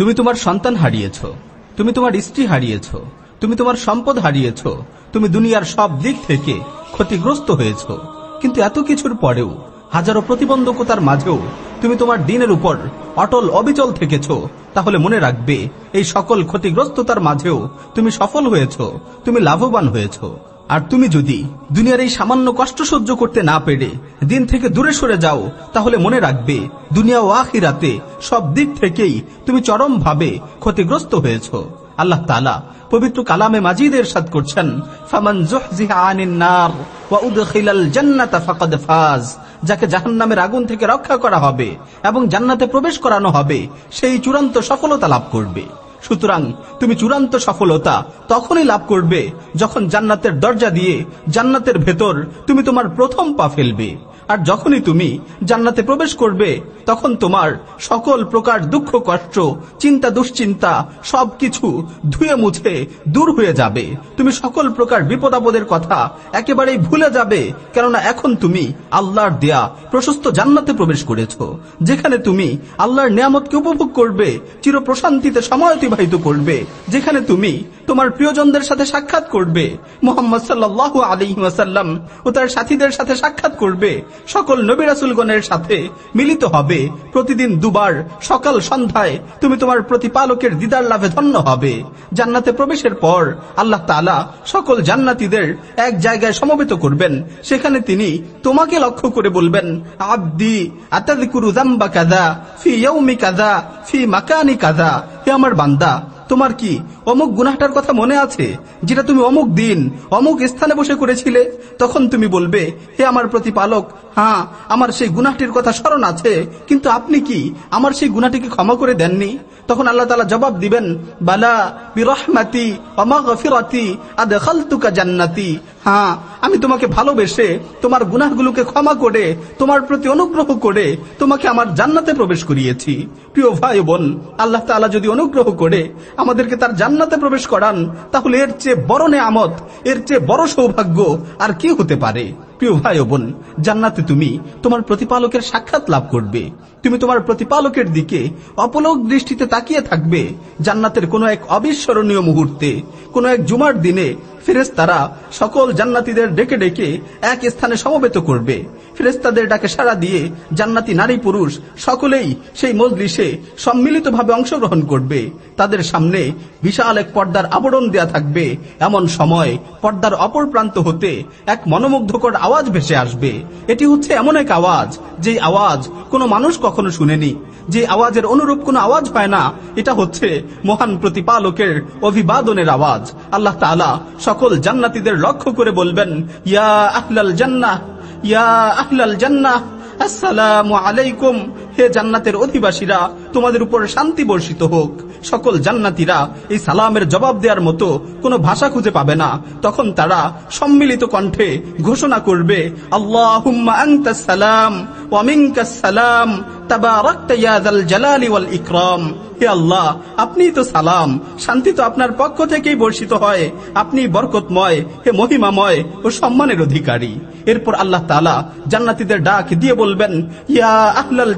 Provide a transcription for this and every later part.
তুমি তোমার সন্তান হারিয়েছ, তুমি তোমার স্ত্রী হারিয়েছ, তুমি তোমার সম্পদ হারিয়েছ, তুমি দুনিয়ার সব দিক থেকে ক্ষতিগ্রস্ত হয়েছ। কিন্তু এত কিছুর পরেও, হাজারো প্রতিবন্ধকতার মাঝেও তুমি তোমার দিনের উপর অটল অবিচল থেকেছ। তাহলে মনে রাখবে, এই সকল ক্ষতিগ্রস্ততার মাঝেও তুমি সফল হয়েছ, তুমি লাভবান হয়েছ। আর তুমি যদি দুনিয়ার এই সামান্য কষ্ট সহ্য করতে না পেরে দিন থেকে দূরে সরে যাও, তাহলে মনে রাখবে দুনিয়া ও আখিরাতে সব দিক থেকেই তুমি চরম ভাবে ক্ষতিগ্রস্ত হয়েছ। আল্লাহ তালা পবিত্র কালামে মাজিদের সাদ করছেন, ফামান নার ওয়া উদখিলাল জান্নাতা যাকে জাহান্নামের আগুন থেকে রক্ষা করা হবে এবং জান্নাতে প্রবেশ করানো হবে, সেই চূড়ান্ত সফলতা লাভ করবে। সুতরাং তুমি চূড়ান্ত সফলতা তখনই লাভ করবে যখন জান্নাতের দরজা দিয়ে জান্নাতের ভেতর তুমি তোমার প্রথম পা ফেলবে। আর যখনই তুমি জান্নাতে প্রবেশ করবে, তখন তোমার সকল প্রকার দুঃখ, কষ্ট, চিন্তা, দুশ্চিন্তা সবকিছু ধুয়ে মুছে দূর হয়ে যাবে। তুমি সকল প্রকার বিপদ আপদের কথা একেবারেই ভুলে যাবে, কেননা এখন তুমি আল্লাহর দেয়া প্রশস্ত জান্নাতে প্রবেশ করেছ, যেখানে তুমি আল্লাহর নিয়ামতকে উপভোগ করবে, চির প্রশান্তিতে সময় অতিবাহিত করবে, যেখানে তুমি তোমার প্রিয়জনদের সাথে সাক্ষাৎ করবে, মোহাম্মদ সাল্লাহ আলী ও তার সাথীদের সাথে সাক্ষাৎ করবে সকল নবী রাসুলগণের সাথে মিলিত হবে। প্রতিদিন দুবার সকাল সন্ধ্যায় তুমি তোমার প্রতিপালকের দিদার লাভে ধন্য হবে। জান্নাতে প্রবেশের পর আল্লাহ তালা সকল জান্নাতিদের এক জায়গায় সমবেত করবেন। সেখানে তিনি তোমাকে লক্ষ্য করে বলবেন, আব্দি আতাদিকুরু জাম্বা কাদা ফি ইয়ৌমি কাদা ফি মাকানি কাদা হে আমার বান্দা তোমার কি? অমুক গুনাহটার কথা মনে আছে? যেটা তুমি অমুক দিন, অমুক স্থানে বসে করেছিলে, তখন তুমি বলবে, হে আমার প্রতিপালক হ্যাঁ আমার সেই গুনাহটির কথা স্মরণ আছে, কিন্তু আপনি কি? আমার সেই গুনাহটিকে ক্ষমা করে দেননি? তখন আল্লাহ তালা জবাব দিবেন, বালা বিরহমাতি অমা অমাগফিরাতি আদখালতুকা জান্নাতি। হ্যাঁ আমি তোমাকে ভালোবেসে তোমার গুনাহগুলোকে ক্ষমা করে, তোমার প্রতি অনুগ্রহ করে তোমাকে আমার জান্নাতে প্রবেশ করিয়েছি। প্রিয় ভাই বোন, আল্লাহ তালা যদি অনুগ্রহ করে আমাদেরকে তার জান্নাতে প্রবেশ করান, তাহলে এর চেয়ে বড় নেয়ামত, এর চেয়ে বড় সৌভাগ্য আর কি হতে পারে? প্রিয় ভাই বোন, জান্নাতে তুমি তোমার প্রতিপালকের সাক্ষাৎ লাভ করবে। তুমি তোমার প্রতিপালকের দিকে অপলক দৃষ্টিতে তাকিয়ে থাকবে। জান্নাতের কোনো এক অবিস্মরণীয় মুহূর্তে, কোনো এক জুমার দিনে ফেরেস তারা সকল জান্নাতিদের ডেকে ডেকে এক স্থানে সমবেত করবে। ফেরেস্তাদের ডাকে সাড়া দিয়ে জান্নাতি নারী পুরুষ সকলেই সেই মজলিসে সম্মিলিতভাবে অংশগ্রহণ করবে। তাদের সামনে বিশাল এক পর্দার আবরণ দেয়া থাকবে। এমন সময় পর্দার অপর প্রান্ত হতে এক মনোমুগ্ধকর আওয়াজ ভেসে আসবে। এটি হচ্ছে এমন এক আওয়াজ যে আওয়াজ কোনো মানুষ কখনো শুনেনি। যে আওয়াজের অনুরূপ কোনো আওয়াজ পায় না, এটা হচ্ছে মহান প্রতিপালকের অভিবাদনের আওয়াজ। আল্লাহ তালা সকল জান্নাতীদের লক্ষ্য করে বলবেন, ইয়া আহলাল জান্নাহ ইয়া আহলাল জান্নাহ আসসালামু আলাইকুম হে জান্নাতের অধিবাসীরা, তোমাদের উপর শান্তি বর্ষিত হোক। সকল জান্নাতীরা এই সালামের জবাব দেওয়ার মতো কোনো ভাষা খুঁজে পাবে না। তখন তারা সম্মিলিত কণ্ঠে ঘোষণা করবে আল্লাহ হে আল্লাহ, আপনি তো সালাম। শান্তি তো আপনার পক্ষ থেকেই বর্ষিত হয়। আপনি বরকতময়, হে মহিমাময় ও সম্মানের অধিকারী। এরপর আল্লাহ তালা জান্নাতীদের ডাক দিয়ে বলবেন, ইয়া আহলাল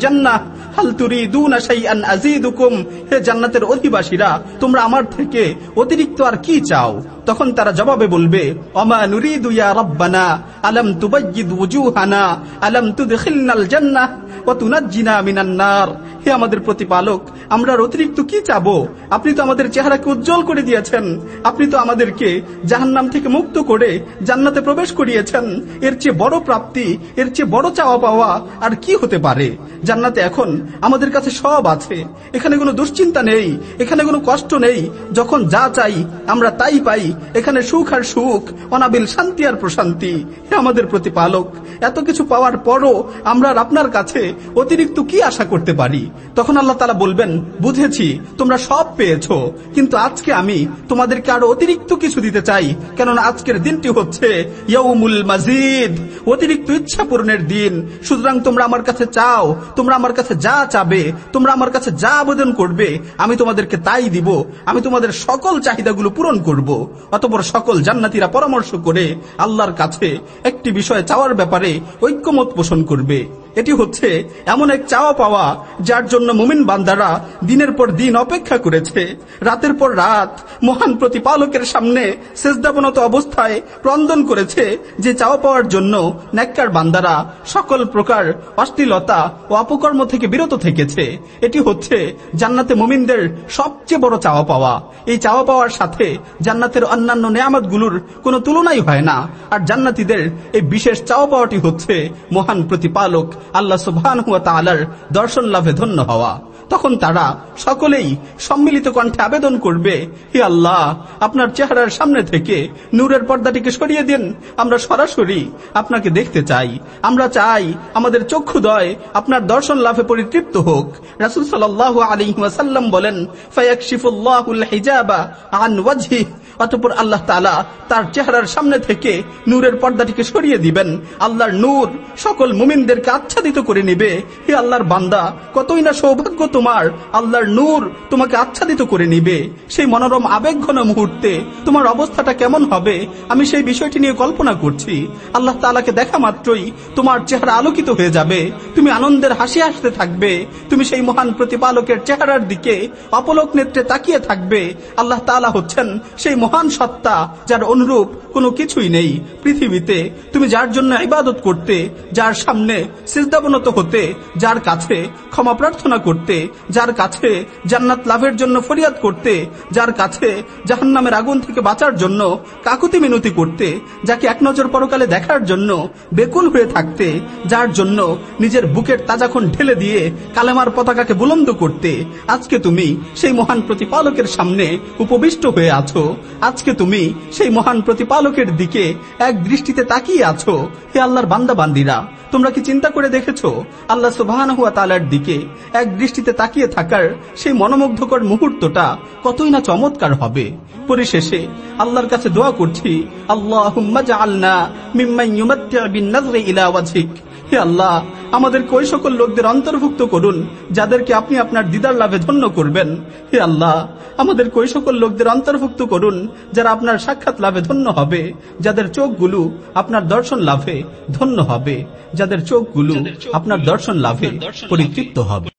জান্নাতের অধিবাসীরা, তোমরা আমার থেকে অতিরিক্ত আর কি চাও? তখন তারা জবাবে বলবে, অমা নুরিদু ইয়া রাব্বানা। আলাম তুবাজ্জিদ ওয়ুজুহানা আলাম তুদখিলনাল জান্নাহ। ওয়া তুনাজ্জিনা মিনান নার। হে আমাদের প্রতিপালক, আমরা অতিরিক্ত কি চাবো? আপনি তো আমাদের চেহারাকে উজ্জ্বল করে দিয়েছেন। আপনি তো আমাদেরকে জাহান্নাম থেকে মুক্ত করে জান্নাতে প্রবেশ করিয়েছেন। এর চেয়ে বড় প্রাপ্তি, এর চেয়ে বড় চাওয়া পাওয়া আর কি হতে পারে? জান্নাতে এখন আমাদের কাছে সব আছে। এখানে কোনো দুশ্চিন্তা নেই, এখানে কোনো কষ্ট নেই। যখন যা চাই, আমরা তাই পাই। এখানে সুখ আর সুখ, অনাবিল শান্তি আর প্রশান্তি। হে আমাদের প্রতিপালক, এত কিছু পাওয়ার পরও আমরা আপনার কাছে অতিরিক্ত কি আশা করতে পারি? তখন আল্লাহ তালা বলবেন, বুঝেছি, তোমরা সব পেয়েছ, কিন্তু আজকে আমি তোমাদেরকে আরও অতিরিক্ত কিছু দিতে চাই, কেননা আজকের দিনটি হচ্ছে ইয়ৌমুল মাজিদ, অতিরিক্ত ইচ্ছা পূরণের দিন। সুতরাং তোমরা আমার কাছে চাও, তোমরা আমার কাছে যা চাবে, তোমরা আমার কাছে যা আবেদন করবে, আমি তোমাদেরকে তাই দিব, আমি তোমাদের সকল চাহিদাগুলো পূরণ করব। অতপর সকল জান্নাতিরা পরামর্শ করে আল্লাহর কাছে একটি বিষয় চাওয়ার ব্যাপারে ঐক্যমত পোষণ করবে। এটি হচ্ছে এমন এক চাওয়া পাওয়া যার জন্য মুমিন বান্দারা দিনের পর দিন অপেক্ষা করেছে। রাতের পর রাত মহান প্রতিপালকের সামনে সেজদাবনত অবস্থায় ক্রন্দন করেছে যে চাওয়া পাওয়ার জন্য নেককার বান্দারা সকল প্রকার অশ্লীলতা ও অপকর্ম থেকে বিরত থেকেছে। এটি হচ্ছে জান্নাতে মুমিনদের সবচেয়ে বড় চাওয়া পাওয়া। এই চাওয়া পাওয়ার সাথে জান্নাতের অন্যান্য নেয়ামতগুলোর কোনো তুলনাই হয় না। আর জান্নাতীদের এই বিশেষ চাওয়া পাওয়াটি হচ্ছে মহান প্রতিপালক আল্লাহ সুবহান হুয়া তালার দর্শন লাভে ধন্য হওয়া। তখন তারা সকলেই সম্মিলিত কণ্ঠে আবেদন করবে, হে আল্লাহ, আপনার চেহারার সামনে থেকে নূরের পর্দাটিকে সরিয়ে দিন। আমরা সরাসরি আপনাকে দেখতে চাই। আমরা চাই আমাদের চক্ষুদয় আপনার দর্শন লাভে পরিতৃপ্ত হোক। রাসুল সাল্লাহ আলী ওয়াসাল্লাম বলেন, ফায়াকশিফুল্লাহুল হিজাবা আন অতপর আল্লাহ তালা তার চেহারার সামনে থেকে নূরের পর্দাটিকে সরিয়ে দিবেন। আল্লাহর নূর সকল মুমিনদেরকে আচ্ছাদিত করে নিবে। হে আল্লাহর বান্দা, কতই না সৌভাগ্য তোমার, আল্লাহর নূর তোমাকে আচ্ছাদিত করে নিবে। সেই মনোরম আবেগঘন মুহূর্তে তোমার অবস্থাটা কেমন হবে, আমি সেই বিষয়টি নিয়ে কল্পনা করছি। আল্লাহ তালাকে দেখা মাত্রই তোমার চেহারা আলোকিত হয়ে যাবে। তুমি আনন্দের হাসি হাসতে থাকবে। তুমি সেই মহান প্রতিপালকের চেহারার দিকে অপলক নেত্রে তাকিয়ে থাকবে। আল্লাহ তালা হচ্ছেন সেই মহান সত্তা যার অনুরূপ কোনো কিছুই নেই পৃথিবীতে। তুমি যার জন্য ইবাদত করতে, যার সামনে সিজদাবনত হতে, যার কাছে ক্ষমা প্রার্থনা করতে, যার কাছে জান্নাত লাভের জন্য ফরিয়াদ করতে, যার কাছে জাহান্নামের আগুন থেকে বাঁচার জন্য কাকুতি মিনতি করতে, যাকে এক নজর পরকালে দেখার জন্য বেকুল হয়ে থাকতে, যার জন্য নিজের বুকের তাজাখন ঢেলে দিয়ে কালেমার পতাকাকে বুলন্দ করতে, আজকে তুমি সেই মহান প্রতিপালকের সামনে উপবিষ্ট হয়ে আছো। আজকে তুমি সেই মহান প্রতিপালকের দিকে এক দৃষ্টিতে তাকিয়ে আছো, হে আল্লাহর বান্দা বান্দিরা তোমরা কি চিন্তা করে দেখেছ? আল্লাহ সুবাহান হুয়া তালার দিকে এক দৃষ্টিতে তাকিয়ে থাকার সেই মনোমুগ্ধকর মুহূর্তটা কতই না চমৎকার হবে। পরিশেষে আল্লাহর কাছে দোয়া করছি আল্লাহ আল্লাহ হে আল্লাহ আমাদেরকে ওই সকল লোকদের অন্তর্ভুক্ত করুন যাদেরকে আপনি আপনার দিদার লাভে ধন্য করবেন। হে আল্লাহ আমাদেরকে ওই সকল লোকদের অন্তর্ভুক্ত করুন যারা আপনার সাক্ষাৎ লাভে ধন্য হবে যাদের চোখগুলো আপনার দর্শন লাভে ধন্য হবে যাদের চোখগুলো আপনার দর্শন লাভে পরিতৃপ্ত হবে।